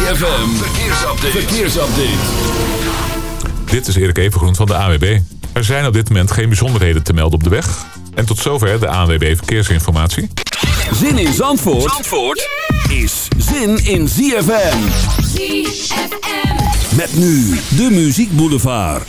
ZFM, verkeersupdate. verkeersupdate. Dit is Erik Evengroen van de AWB. Er zijn op dit moment geen bijzonderheden te melden op de weg. En tot zover de ANWB Verkeersinformatie. Zin in Zandvoort, Zandvoort is zin in ZFM. ZFM. Met nu de Muziek Boulevard.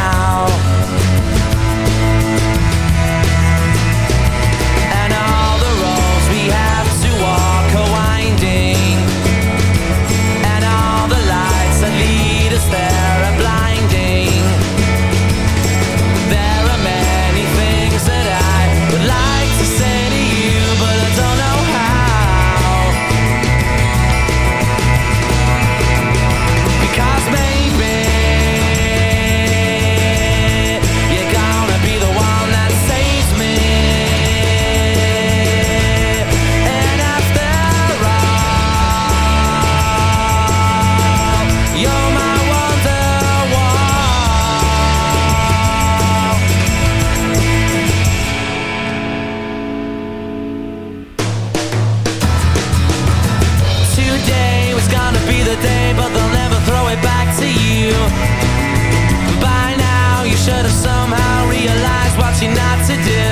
should have somehow realized what she not to do.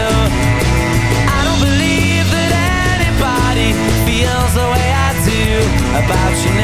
I don't believe that anybody feels the way I do about you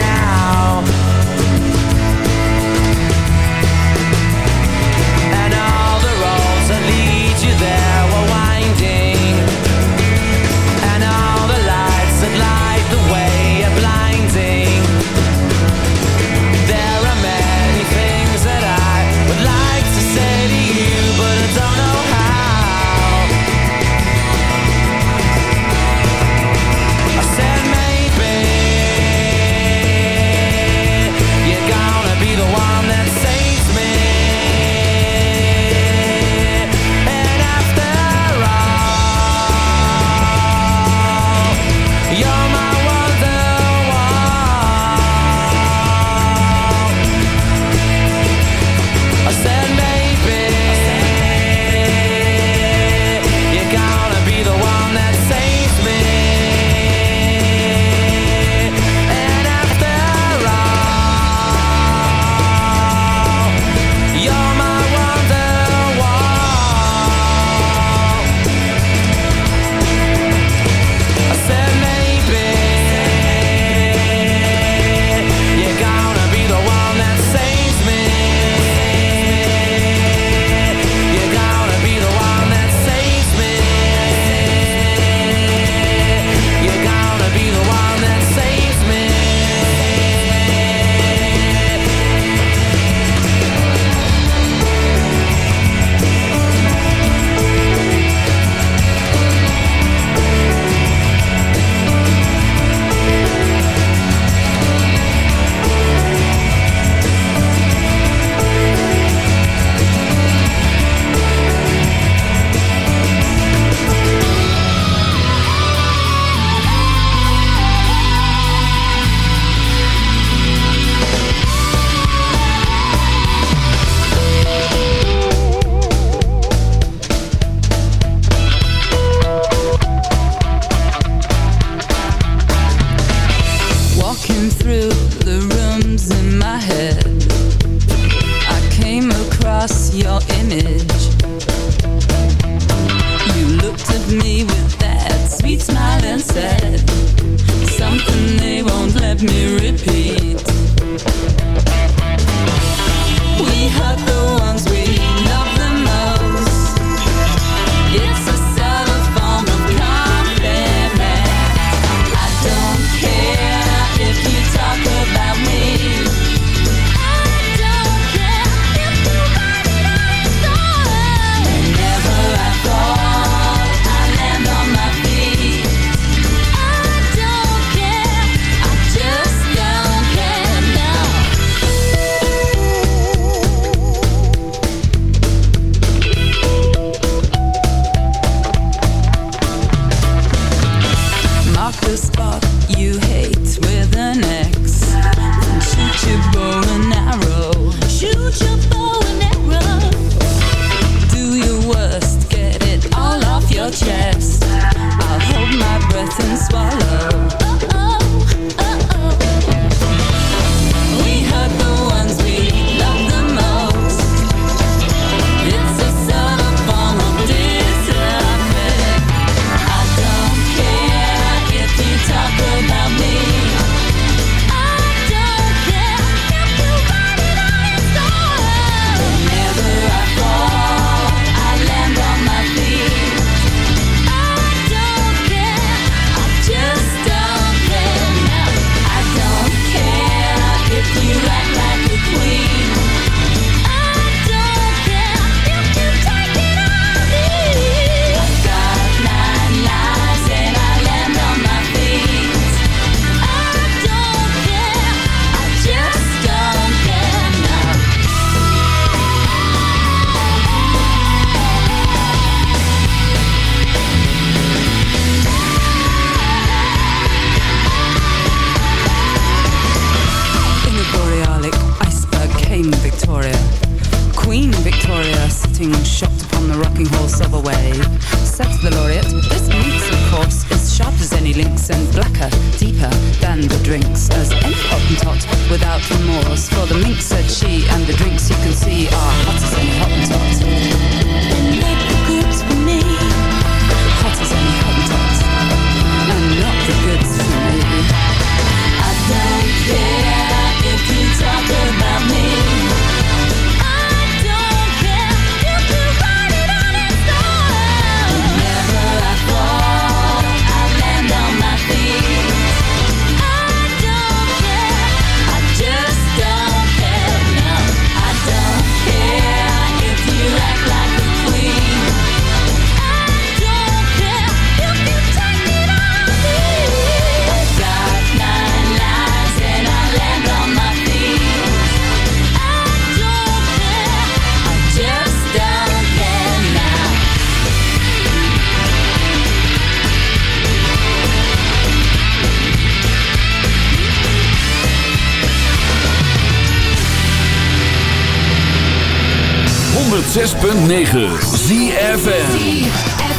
106.9 ZFN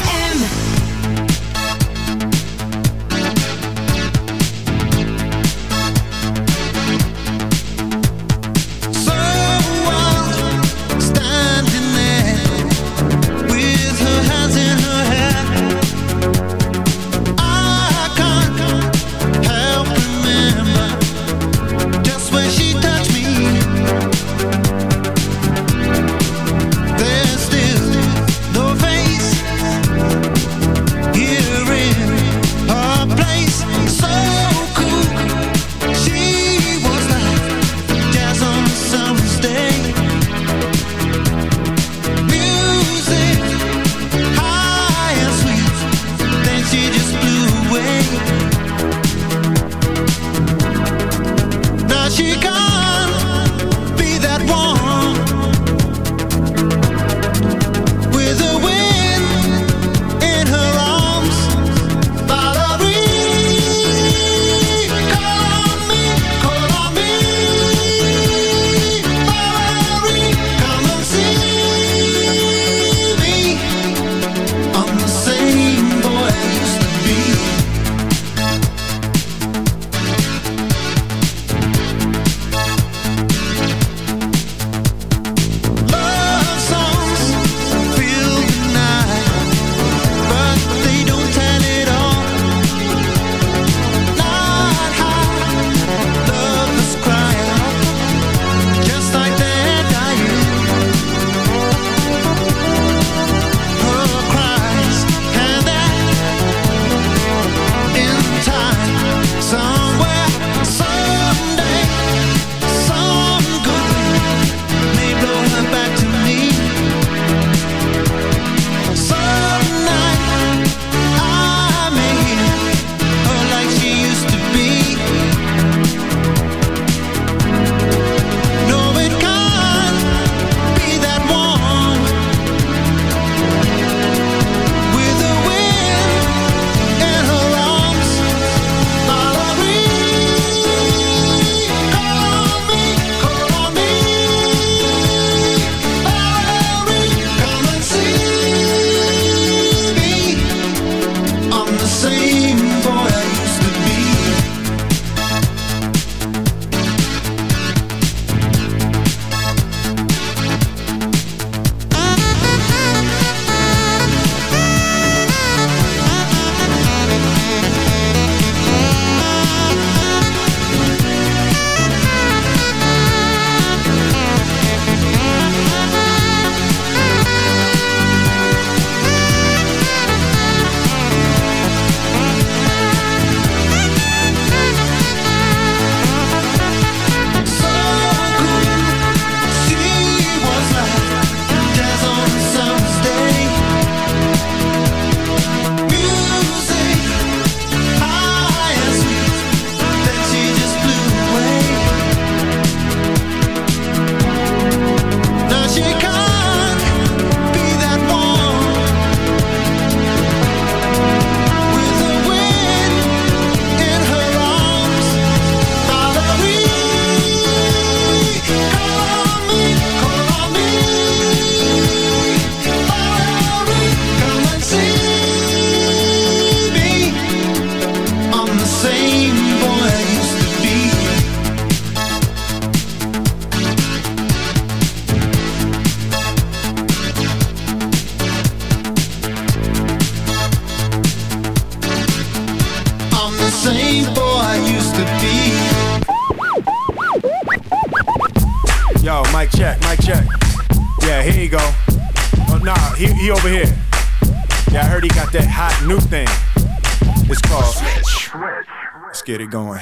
get it going.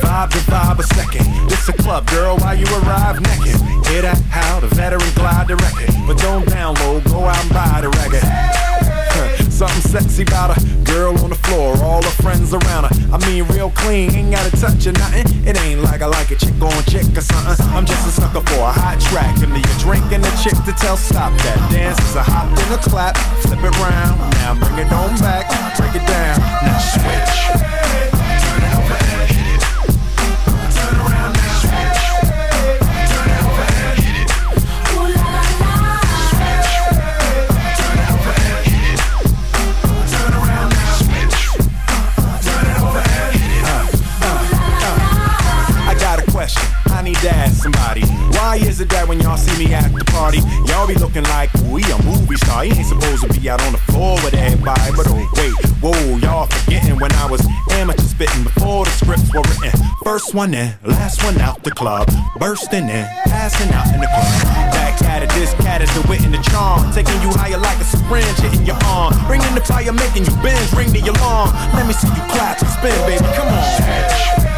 Vibe to vibe a second. This a club, girl, while you arrive naked. Hear that? How the veteran glide the record. But don't download, go out and buy the record. Something sexy about a girl on the floor, all her friends around her. I mean, real clean, ain't gotta touch or nothing. Chick to tell stop that. Dance is a hop and a clap, flip it round. Now bring it on back, break it down. Is it that when y'all see me at the party, y'all be looking like we a movie star? He ain't supposed to be out on the floor with everybody. But oh wait, whoa, y'all forgetting when I was amateur spitting before the scripts were written. First one in, last one out the club, bursting in, passing out in the club. Back at it, this cat is the wit and the charm, taking you higher like a syringe hitting your arm, bringing the fire, making you bend, ring the alarm. Let me see you clap and spin, baby. Come on.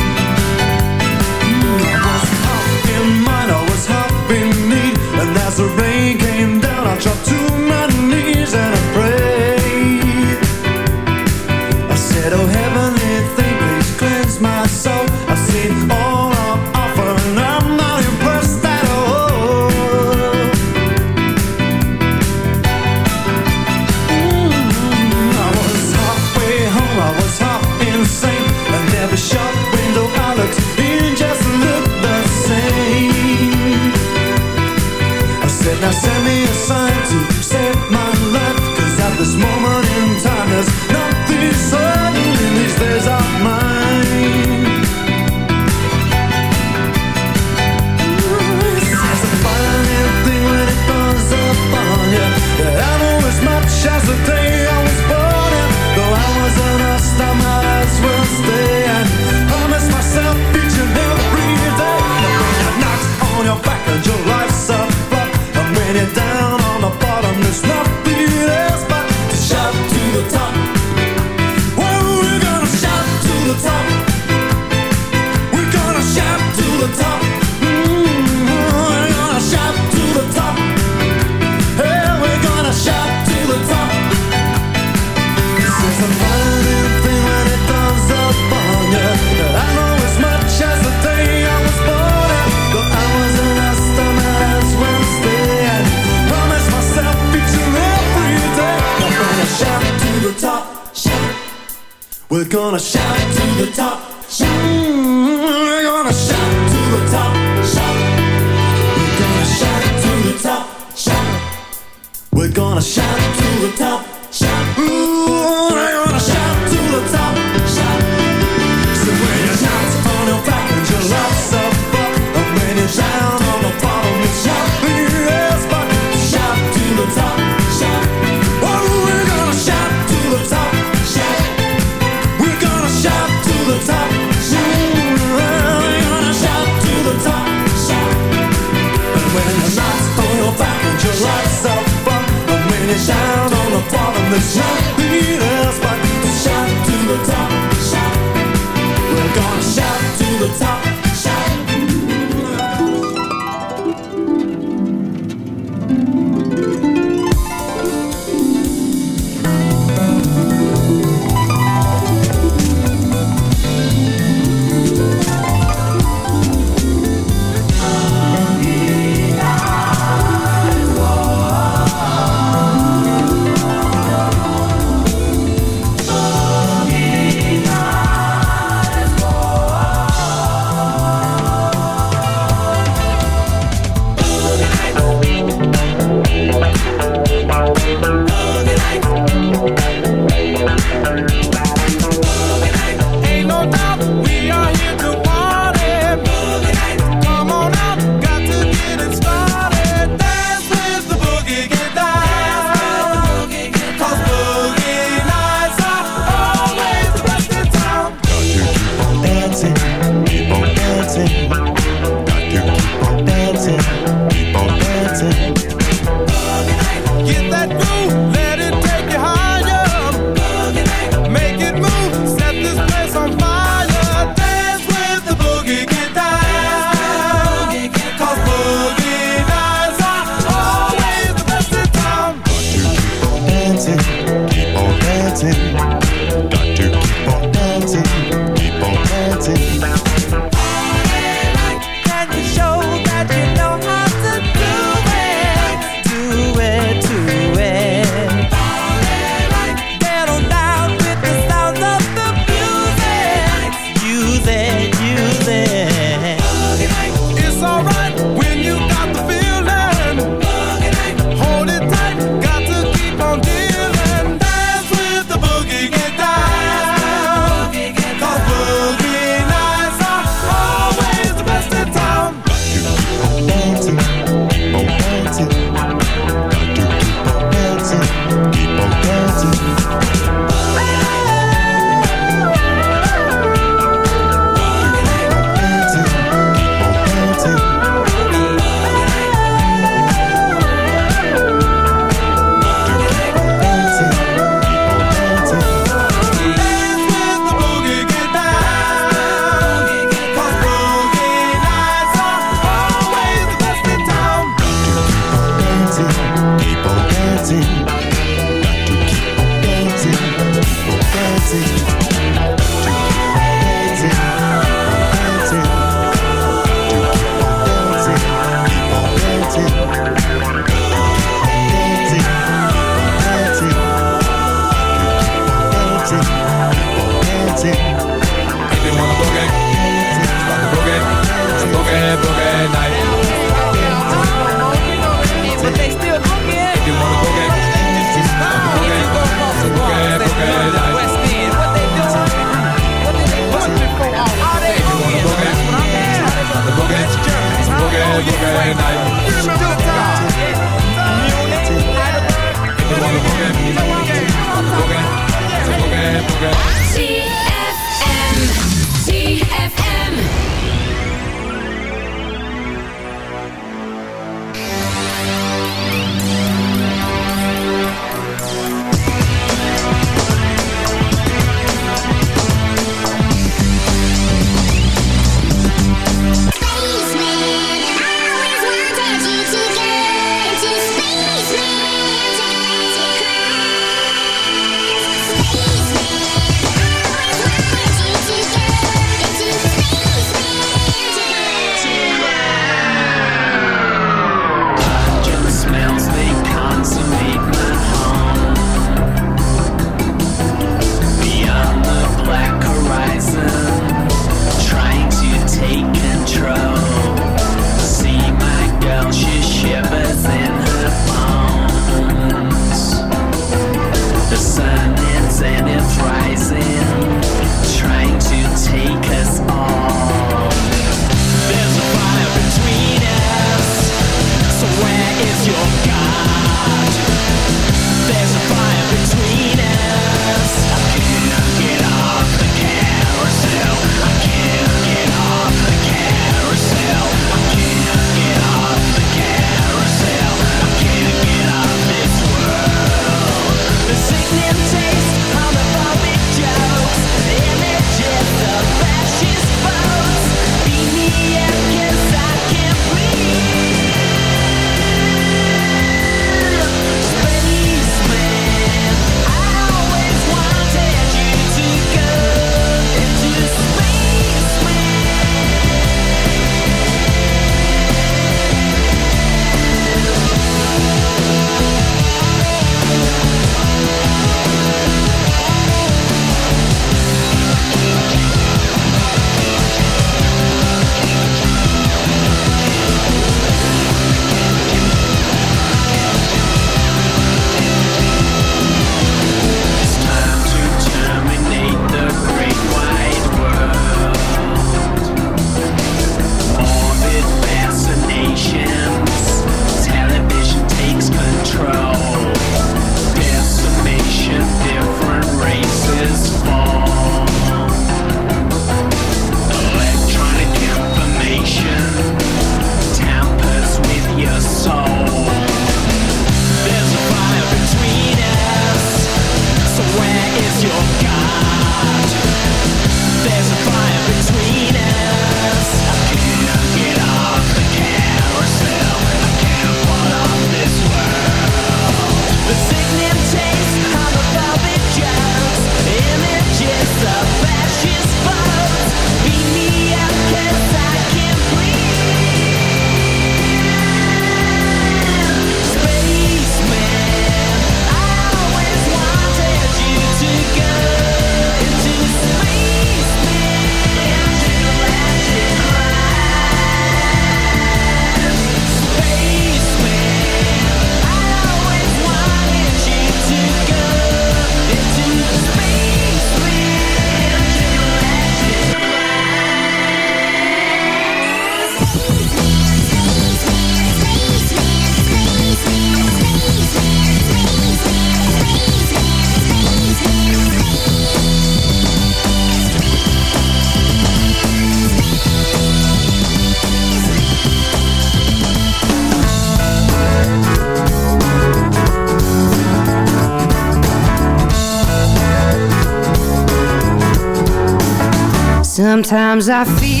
Sometimes I feel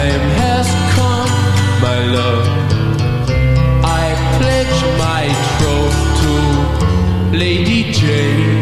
time has come, my love. I pledge my troth to Lady Jane.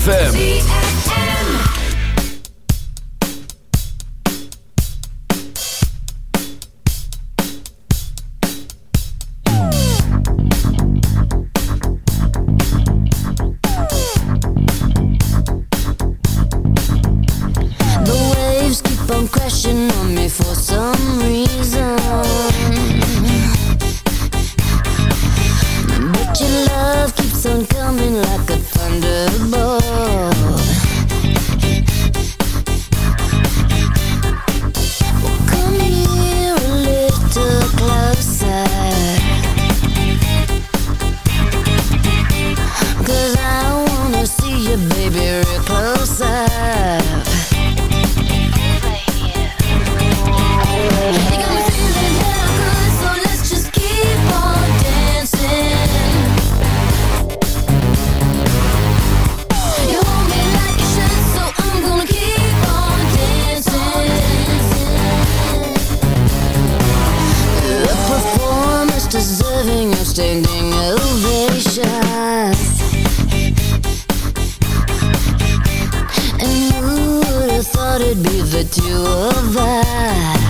ZFM. ovations And who thought it'd be the two of us.